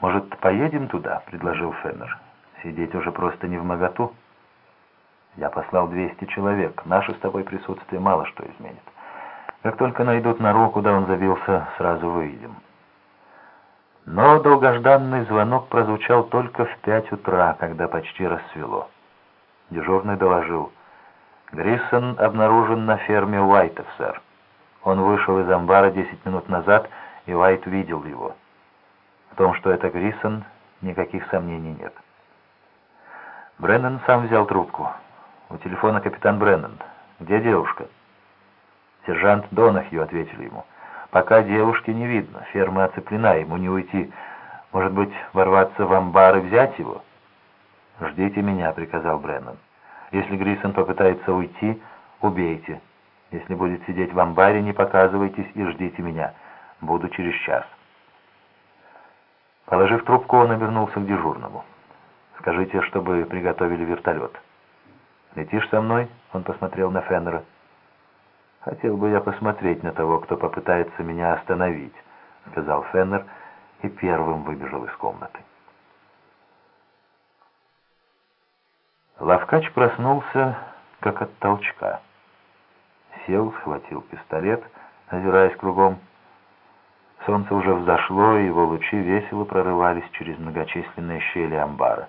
«Может, поедем туда?» — предложил Феннер. «Сидеть уже просто не в моготу». «Я послал 200 человек. Наше с тобой присутствие мало что изменит. Как только найдут нору, куда он забился, сразу выйдем». Но долгожданный звонок прозвучал только в пять утра, когда почти рассвело. Дежурный доложил. «Гриссон обнаружен на ферме Уайтов, сэр. Он вышел из амбара десять минут назад, и Уайт видел его. Том, что это Гриссон, никаких сомнений нет». Бреннан сам взял трубку. У телефона капитан Бреннан. «Где девушка?» «Сержант Донахью», — ответили ему. Пока девушки не видно, ферма оцеплена, ему не уйти. Может быть, ворваться в амбар и взять его? «Ждите меня», — приказал Бреннан. «Если Грисон попытается уйти, убейте. Если будет сидеть в амбаре, не показывайтесь и ждите меня. Буду через час». Положив трубку, он обернулся к дежурному. «Скажите, чтобы приготовили вертолет». «Летишь со мной?» — он посмотрел на Феннера. «Хотел бы я посмотреть на того, кто попытается меня остановить», — сказал Феннер и первым выбежал из комнаты. Лавкач проснулся, как от толчка. Сел, схватил пистолет, озираясь кругом. Солнце уже взошло, и его лучи весело прорывались через многочисленные щели амбара.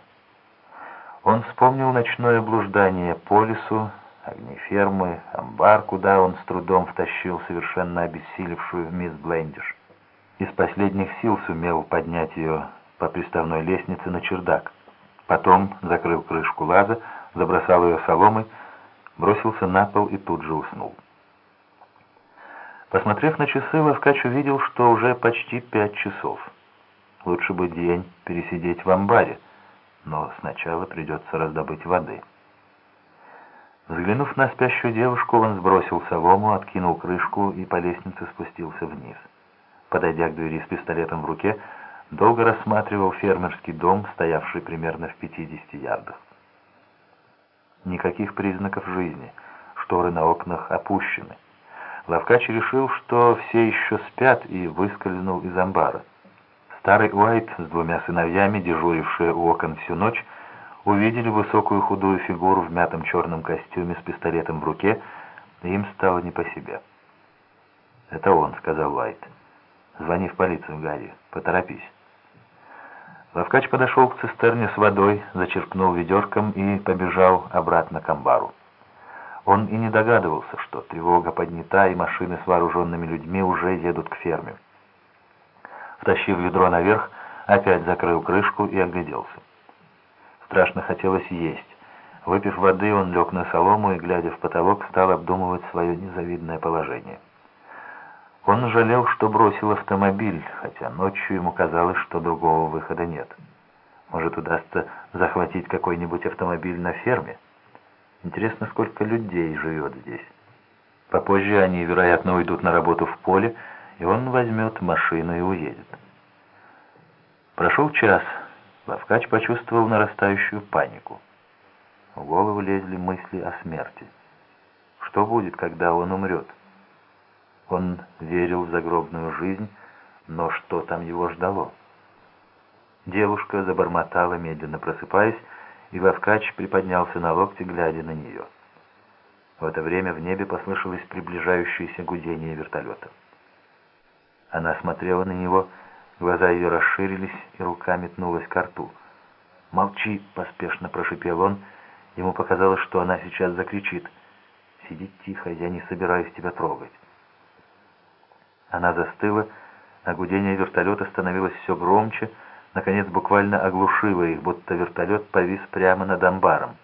Он вспомнил ночное блуждание по лесу, огни фермы, амбар, куда он с трудом втащил совершенно обессилевшую мисс Блендиш. Из последних сил сумел поднять ее по приставной лестнице на чердак. Потом закрыл крышку лаза, забросал ее соломой, бросился на пол и тут же уснул. Посмотрев на часы, Лавкач увидел, что уже почти пять часов. Лучше бы день пересидеть в амбаре, но сначала придется раздобыть воды. Взглянув на спящую девушку, он сбросил солому, откинул крышку и по лестнице спустился вниз. Подойдя к двери с пистолетом в руке, долго рассматривал фермерский дом, стоявший примерно в 50 ярдах. Никаких признаков жизни, шторы на окнах опущены. Лавкач решил, что все еще спят, и выскользнул из амбара. Старый Уайт с двумя сыновьями, дежурившие у окон всю ночь, увидели высокую худую фигуру в мятом черном костюме с пистолетом в руке, и им стало не по себе. «Это он», — сказал Уайт. «Звони в полицию, Гарри. Поторопись». Лавкач подошел к цистерне с водой, зачерпнул ведерком и побежал обратно к амбару. Он и не догадывался, что тревога поднята, и машины с вооруженными людьми уже едут к ферме. Втащив ведро наверх, опять закрыл крышку и огляделся. Страшно хотелось есть. Выпив воды, он лег на солому и, глядя в потолок, стал обдумывать свое незавидное положение. Он жалел, что бросил автомобиль, хотя ночью ему казалось, что другого выхода нет. Может, удастся захватить какой-нибудь автомобиль на ферме? Интересно, сколько людей живет здесь. Попозже они, вероятно, уйдут на работу в поле, и он возьмет машину и уедет. Прошел час. Лавкач почувствовал нарастающую панику. В голову лезли мысли о смерти. Что будет, когда он умрет? Он верил в загробную жизнь, но что там его ждало? Девушка забормотала, медленно просыпаясь, и Лавкач приподнялся на локте, глядя на нее. В это время в небе послышалось приближающееся гудение вертолета. Она смотрела на него, Глаза ее расширились, и рука метнулась к рту. «Молчи!» — поспешно прошипел он. Ему показалось, что она сейчас закричит. «Сиди тихо, я не собираюсь тебя трогать». Она застыла, а гудение вертолета становилось все громче, наконец буквально оглушило их, будто вертолет повис прямо над амбаром.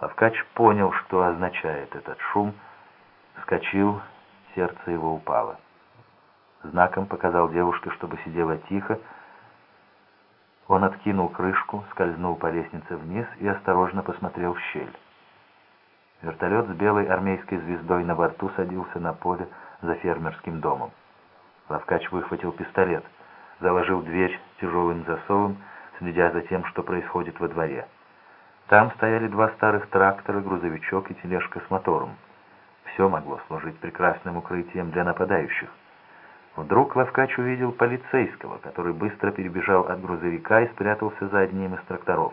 Лавкач понял, что означает этот шум, вскочил, сердце его упало. Знаком показал девушке, чтобы сидела тихо. Он откинул крышку, скользнул по лестнице вниз и осторожно посмотрел в щель. Вертолет с белой армейской звездой на борту садился на поле за фермерским домом. Лавкач выхватил пистолет, заложил дверь тяжелым засовом, следя за тем, что происходит во дворе. Там стояли два старых трактора, грузовичок и тележка с мотором. Все могло служить прекрасным укрытием для нападающих. Вдруг Лавкач увидел полицейского, который быстро перебежал от грузовика и спрятался за одним из тракторов.